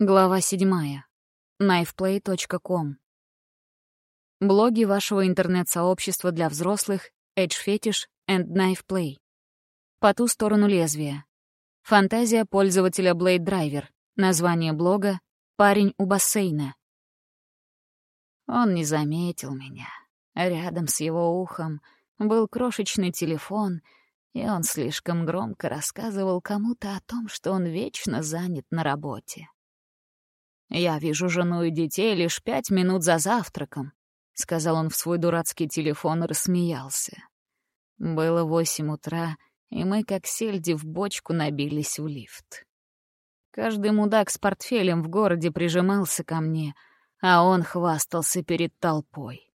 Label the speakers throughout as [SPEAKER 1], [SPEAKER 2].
[SPEAKER 1] Глава 7. knifeplay.com. Блоги вашего интернет-сообщества для взрослых Edge Fetish and Knife Play. По ту сторону лезвия. Фантазия пользователя Blade Driver. Название блога «Парень у бассейна». Он не заметил меня. Рядом с его ухом был крошечный телефон, и он слишком громко рассказывал кому-то о том, что он вечно занят на работе. «Я вижу жену и детей лишь пять минут за завтраком», — сказал он в свой дурацкий телефон и рассмеялся. Было восемь утра, и мы, как сельди в бочку, набились в лифт. Каждый мудак с портфелем в городе прижимался ко мне, а он хвастался перед толпой.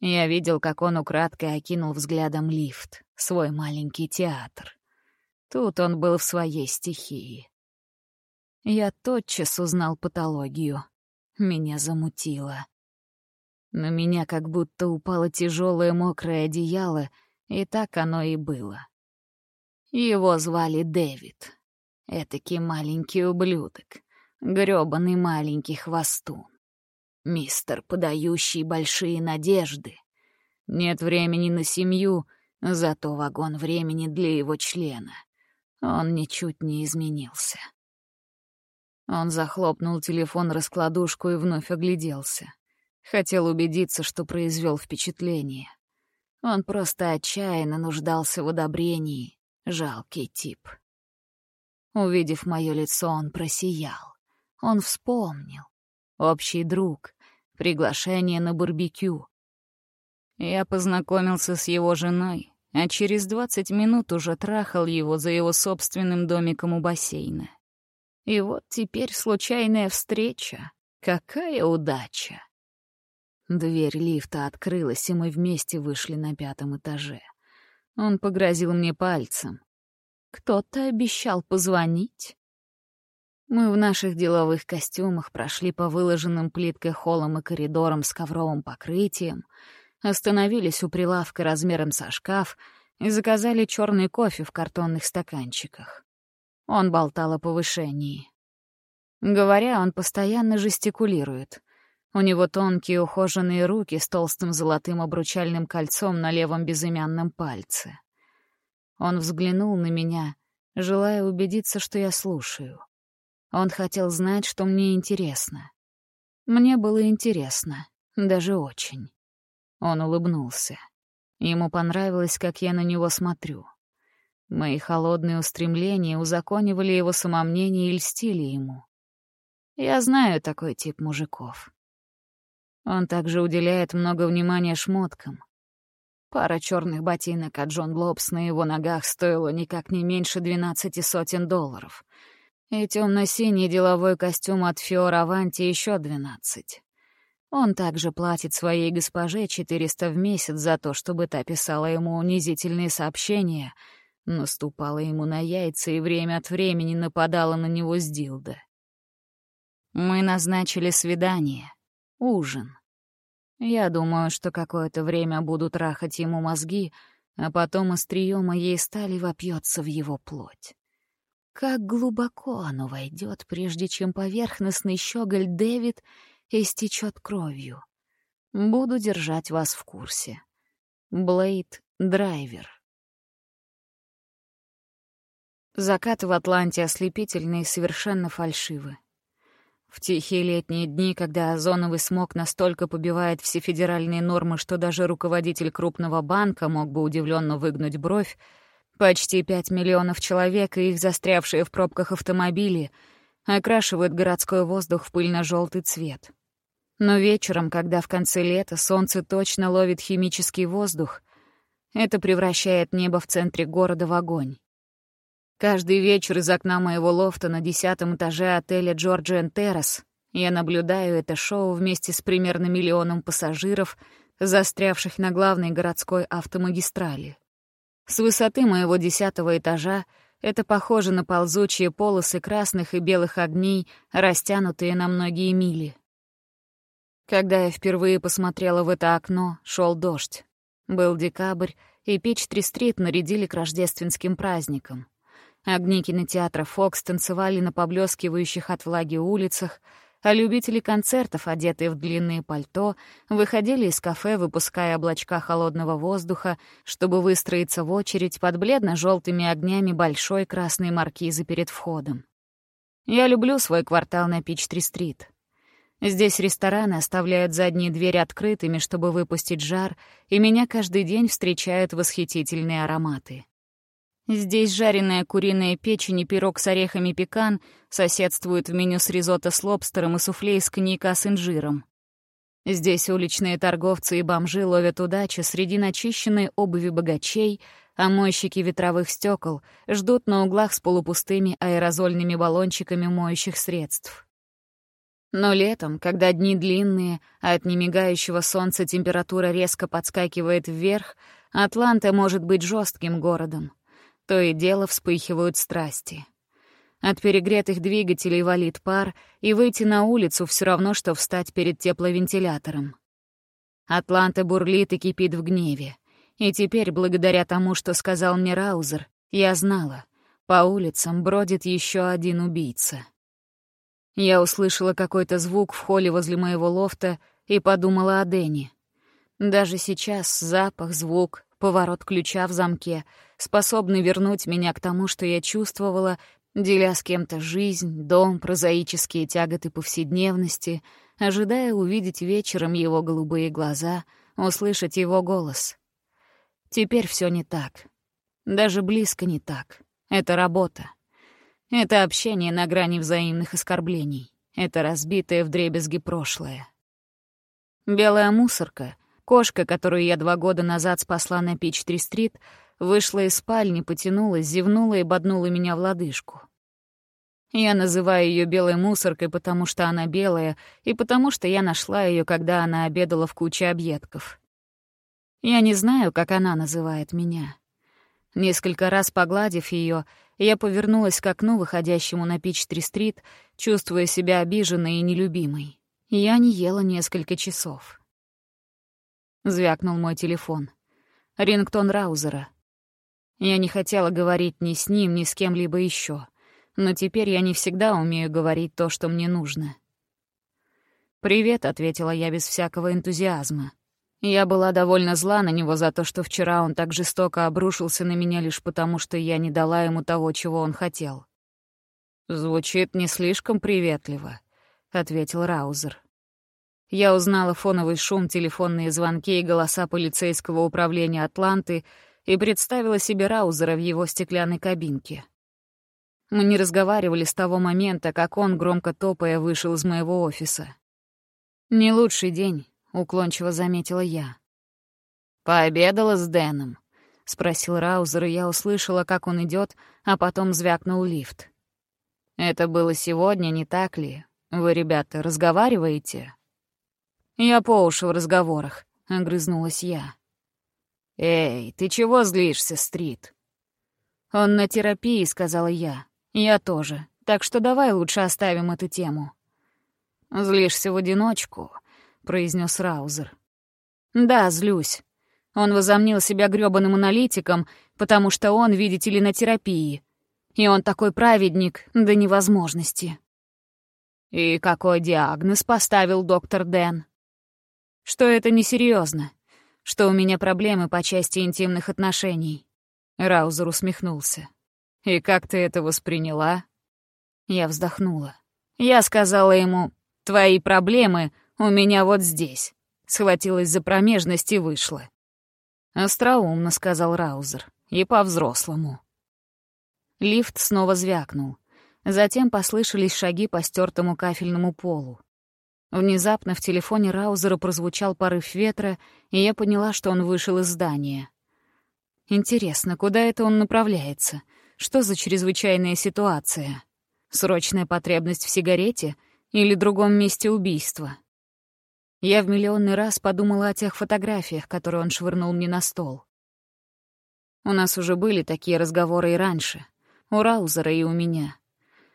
[SPEAKER 1] Я видел, как он украдкой окинул взглядом лифт, свой маленький театр. Тут он был в своей стихии. Я тотчас узнал патологию. Меня замутило. На меня как будто упало тяжелое мокрое одеяло, и так оно и было. Его звали Дэвид. Этакий маленький ублюдок, грёбаный маленький хвостун. Мистер, подающий большие надежды. Нет времени на семью, зато вагон времени для его члена. Он ничуть не изменился. Он захлопнул телефон-раскладушку и вновь огляделся. Хотел убедиться, что произвел впечатление. Он просто отчаянно нуждался в одобрении. Жалкий тип. Увидев мое лицо, он просиял. Он вспомнил. Общий друг. Приглашение на барбекю. Я познакомился с его женой, а через двадцать минут уже трахал его за его собственным домиком у бассейна. И вот теперь случайная встреча. Какая удача! Дверь лифта открылась, и мы вместе вышли на пятом этаже. Он погрозил мне пальцем. Кто-то обещал позвонить. Мы в наших деловых костюмах прошли по выложенным плиткой холлам и коридорам с ковровым покрытием, остановились у прилавка размером со шкаф и заказали черный кофе в картонных стаканчиках. Он болтал о повышении. Говоря, он постоянно жестикулирует. У него тонкие ухоженные руки с толстым золотым обручальным кольцом на левом безымянном пальце. Он взглянул на меня, желая убедиться, что я слушаю. Он хотел знать, что мне интересно. Мне было интересно, даже очень. Он улыбнулся. Ему понравилось, как я на него смотрю. Мои холодные устремления узаконивали его самомнение и льстили ему. Я знаю такой тип мужиков. Он также уделяет много внимания шмоткам. Пара черных ботинок от Джон Лобс на его ногах стоила никак не меньше двенадцати сотен долларов. И темно-синий деловой костюм от Фиора Аванти еще двенадцать. Он также платит своей госпоже 400 в месяц за то, чтобы та писала ему унизительные сообщения — наступала ему на яйца и время от времени нападала на него с дилда. Мы назначили свидание, ужин. Я думаю, что какое-то время буду трахать ему мозги, а потом острие моей стали вопьется в его плоть. Как глубоко оно войдет, прежде чем поверхностный щеголь Дэвид истечет кровью. Буду держать вас в курсе. Блейд Драйвер. Закат в Атланте ослепительный и совершенно фальшивый. В тихие летние дни, когда озоновый смог настолько побивает все федеральные нормы, что даже руководитель крупного банка мог бы удивленно выгнуть бровь, почти пять миллионов человек и их застрявшие в пробках автомобили окрашивают городской воздух в пыльно-желтый цвет. Но вечером, когда в конце лета солнце точно ловит химический воздух, это превращает небо в центре города в огонь. Каждый вечер из окна моего лофта на десятом этаже отеля «Джорджиан Террас» я наблюдаю это шоу вместе с примерно миллионом пассажиров, застрявших на главной городской автомагистрали. С высоты моего десятого этажа это похоже на ползучие полосы красных и белых огней, растянутые на многие мили. Когда я впервые посмотрела в это окно, шел дождь. Был декабрь, и Пич-Три-Стрит нарядили к рождественским праздникам. Огни кинотеатра «Фокс» танцевали на поблескивающих от влаги улицах, а любители концертов, одетые в длинные пальто, выходили из кафе, выпуская облачка холодного воздуха, чтобы выстроиться в очередь под бледно-желтыми огнями большой красной маркизы перед входом. Я люблю свой квартал на Пич-3-стрит. Здесь рестораны оставляют задние двери открытыми, чтобы выпустить жар, и меня каждый день встречают восхитительные ароматы. Здесь жареная куриная печень и пирог с орехами пекан соседствуют в меню с ризотто с лобстером и суфле из коньяка с инжиром. Здесь уличные торговцы и бомжи ловят удачу среди начищенной обуви богачей, а мойщики ветровых стекол ждут на углах с полупустыми аэрозольными баллончиками моющих средств. Но летом, когда дни длинные, а от немигающего солнца температура резко подскакивает вверх, Атланта может быть жестким городом. То и дело вспыхивают страсти. От перегретых двигателей валит пар, и выйти на улицу все равно, что встать перед тепловентилятором. Атланта бурлит и кипит в гневе. И теперь, благодаря тому, что сказал мне Раузер, я знала, по улицам бродит еще один убийца. Я услышала какой-то звук в холле возле моего лофта и подумала о Дэнни. Даже сейчас запах, звук, поворот ключа в замке способны вернуть меня к тому, что я чувствовала, деля с кем-то жизнь, дом, прозаические тяготы повседневности, ожидая увидеть вечером его голубые глаза, услышать его голос. Теперь все не так. Даже близко не так. Это работа. Это общение на грани взаимных оскорблений. Это разбитое вдребезги прошлое. Белая мусорка, кошка, которую я два года назад спасла на Пич-3-стрит, вышла из спальни, потянулась, зевнула и боднула меня в лодыжку. Я называю ее белой мусоркой, потому что она белая, и потому что я нашла ее, когда она обедала в куче объедков. Я не знаю, как она называет меня. Несколько раз погладив ее, я повернулась к окну, выходящему на Пич-3-стрит, чувствуя себя обиженной и нелюбимой. Я не ела несколько часов. Звякнул мой телефон. Рингтон Раузера. Я не хотела говорить ни с ним, ни с кем-либо еще, но теперь я не всегда умею говорить то, что мне нужно. «Привет», — ответила я без всякого энтузиазма. Я была довольно зла на него за то, что вчера он так жестоко обрушился на меня лишь потому, что я не дала ему того, чего он хотел. «Звучит не слишком приветливо», — ответил Раузер. Я узнала фоновый шум, телефонные звонки и голоса полицейского управления Атланты — и представила себе Раузера в его стеклянной кабинке. Мы не разговаривали с того момента, как он, громко топая, вышел из моего офиса. «Не лучший день», — уклончиво заметила я. «Пообедала с Дэном?» — спросил Раузер, и я услышала, как он идет, а потом звякнул лифт. «Это было сегодня, не так ли? Вы, ребята, разговариваете?» «Я по уши в разговорах», — огрызнулась я. «Эй, ты чего злишься, Стрит?» «Он на терапии», — сказала я. «Я тоже. Так что давай лучше оставим эту тему». «Злишься в одиночку», — произнес Раузер. «Да, злюсь. Он возомнил себя грёбаным аналитиком, потому что он, видите ли, на терапии. И он такой праведник до невозможности». «И какой диагноз поставил доктор Дэн?» «Что это несерьезно что у меня проблемы по части интимных отношений. Раузер усмехнулся. «И как ты это восприняла?» Я вздохнула. Я сказала ему, «Твои проблемы у меня вот здесь». Схватилась за промежность и вышла. «Остроумно», — сказал Раузер, — «и по-взрослому». Лифт снова звякнул. Затем послышались шаги по стертому кафельному полу. Внезапно в телефоне Раузера прозвучал порыв ветра, и я поняла, что он вышел из здания. Интересно, куда это он направляется? Что за чрезвычайная ситуация? Срочная потребность в сигарете или другом месте убийства? Я в миллионный раз подумала о тех фотографиях, которые он швырнул мне на стол. У нас уже были такие разговоры и раньше. У Раузера и у меня.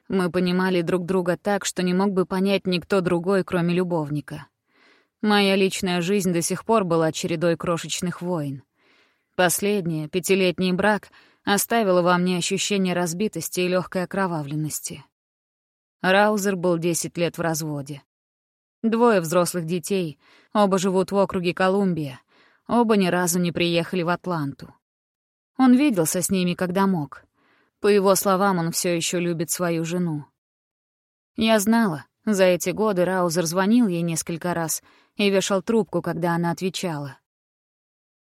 [SPEAKER 1] Мы понимали друг друга так, что не мог бы понять никто другой, кроме любовника. Моя личная жизнь до сих пор была чередой крошечных войн. Последний, пятилетний брак, оставило во мне ощущение разбитости и легкой окровавленности. Раузер был 10 лет в разводе. Двое взрослых детей, оба живут в округе Колумбия, оба ни разу не приехали в Атланту. Он виделся с ними, когда мог. По его словам, он все еще любит свою жену. Я знала, за эти годы Раузер звонил ей несколько раз и вешал трубку, когда она отвечала.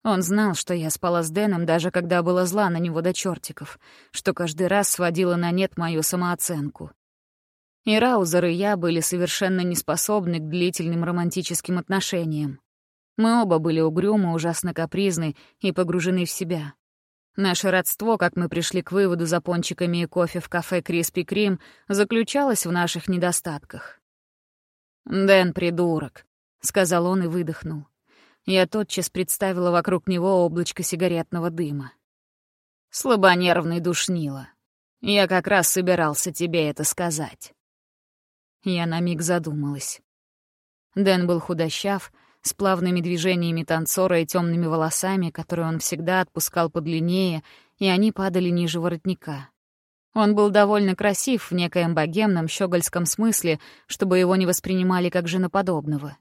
[SPEAKER 1] Он знал, что я спала с Дэном, даже когда была зла на него до чертиков, что каждый раз сводила на нет мою самооценку. И Раузер, и я были совершенно неспособны к длительным романтическим отношениям. Мы оба были угрюмы, ужасно капризны и погружены в себя. Наше родство, как мы пришли к выводу за пончиками и кофе в кафе «Криспи Крим», заключалось в наших недостатках. «Дэн — придурок», — сказал он и выдохнул. Я тотчас представила вокруг него облачко сигаретного дыма. Слабонервный душнило. Я как раз собирался тебе это сказать. Я на миг задумалась. Дэн был худощав, с плавными движениями танцора и темными волосами, которые он всегда отпускал подлиннее, и они падали ниже воротника. Он был довольно красив в некоем богемном щегольском смысле, чтобы его не воспринимали как женоподобного.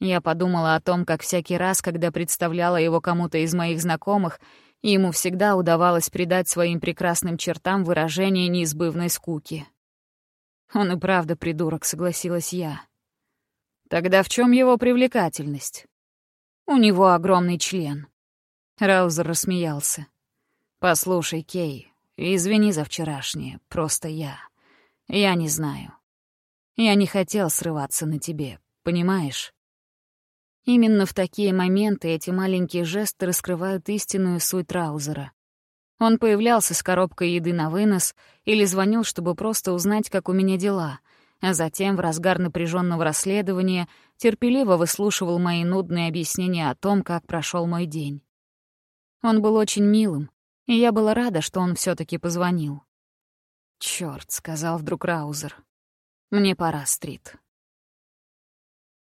[SPEAKER 1] Я подумала о том, как всякий раз, когда представляла его кому-то из моих знакомых, ему всегда удавалось придать своим прекрасным чертам выражение неизбывной скуки. Он и правда придурок, согласилась я. Тогда в чем его привлекательность? У него огромный член. Раузер рассмеялся. «Послушай, Кей, извини за вчерашнее, просто я. Я не знаю. Я не хотел срываться на тебе, понимаешь?» Именно в такие моменты эти маленькие жесты раскрывают истинную суть Траузера. Он появлялся с коробкой еды на вынос или звонил, чтобы просто узнать, как у меня дела, а затем в разгар напряженного расследования терпеливо выслушивал мои нудные объяснения о том, как прошел мой день. Он был очень милым, и я была рада, что он все таки позвонил. «Чёрт», — сказал вдруг Раузер. «Мне пора, Стрит.